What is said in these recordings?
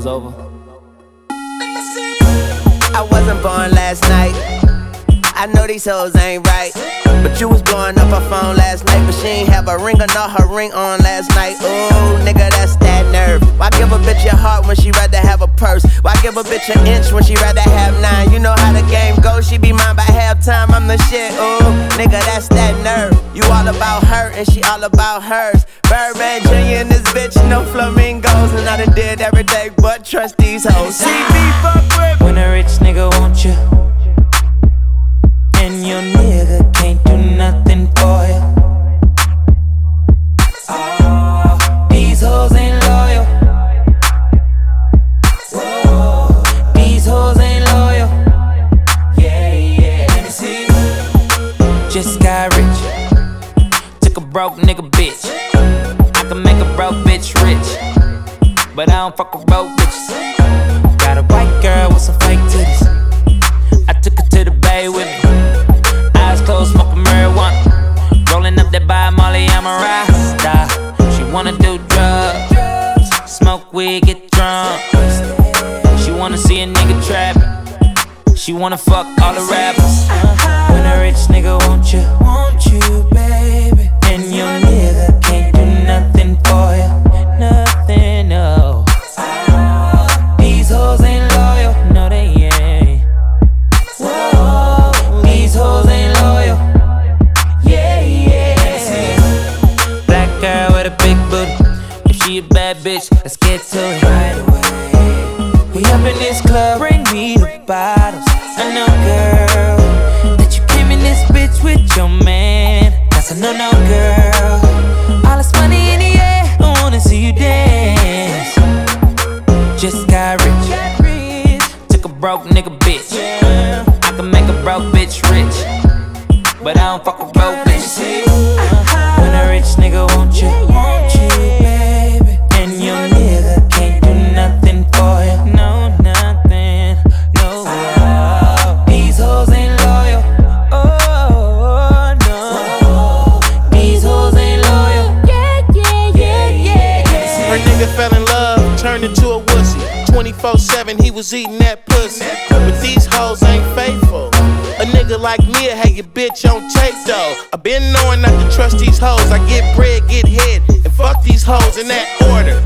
was over. I wasn't born last night. I know these hoes ain't right. But you was blowing up her phone last night, but she ain't have a ring or not her ring on last night. Ooh, nigga, that's that nerve. Why give a bitch your heart when she rather have a purse? Why give a bitch an inch when she rather have nine? You know how the game goes, she be mine by halftime. I'm the shit. Ooh, nigga, that's that nerve. You all about her and she all about hers. Birdman Jr. and this bitch, no flamingos, and I done did every day but trust these hoes. See me fuck with. When a rich nigga want you, Just got rich. Took a broke nigga bitch. I can make a broke bitch rich. But I don't fuck with broke bitches. Got a white girl with some fake titties. I took her to the bay with me. Eyes closed, smoking marijuana. Rolling up that by Molly, I'm a rasta. She wanna do drugs, smoke weed, get drunk. She wanna see a nigga trapping. She wanna fuck all the rappers. When a rich nigga want you, want you, baby. And your nigga can't do nothing for you, nothing, no. These hoes ain't loyal, no they ain't. Whoa, these hoes ain't loyal. Yeah, yeah. Black girl with a big booty. If she a bad bitch, let's get to it right away. We up in this club, bring me the bottles. I know, girl, that you came in this bitch with your man. That's a no, no, girl. All this money in the air, I wanna see you dance. Just got rich. Took a broke nigga bitch. I can make a broke bitch rich. But I don't fuck with broke bitches. Into 24 7, he was eating that pussy. But these hoes ain't faithful. A nigga like me will have your bitch on tape though. i been knowing not to trust these hoes. I get bread, get head, and fuck these hoes in that order.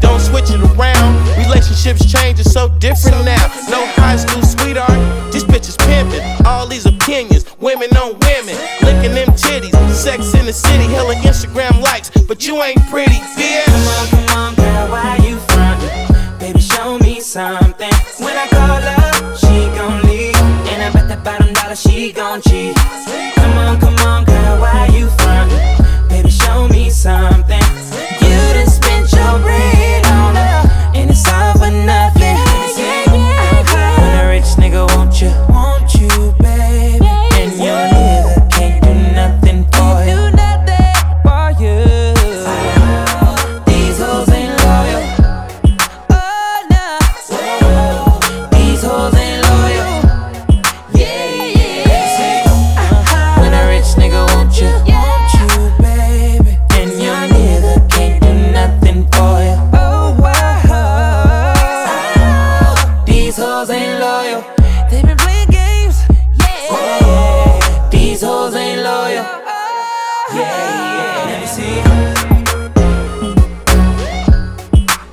Don't switch it around. Relationships change, it's so different now. No high school sweetheart, this bitch is pimping. All these opinions, women on women, licking them titties. Sex in the city, hella Instagram likes, but you ain't pretty, bitch. loyal. They been playing games. Yeah. These hoes ain't loyal. Yeah, yeah. Let me see.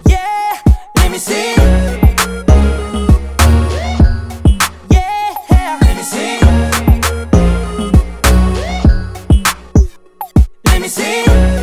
Yeah. Let me see. Yeah. Let me see. Let me see.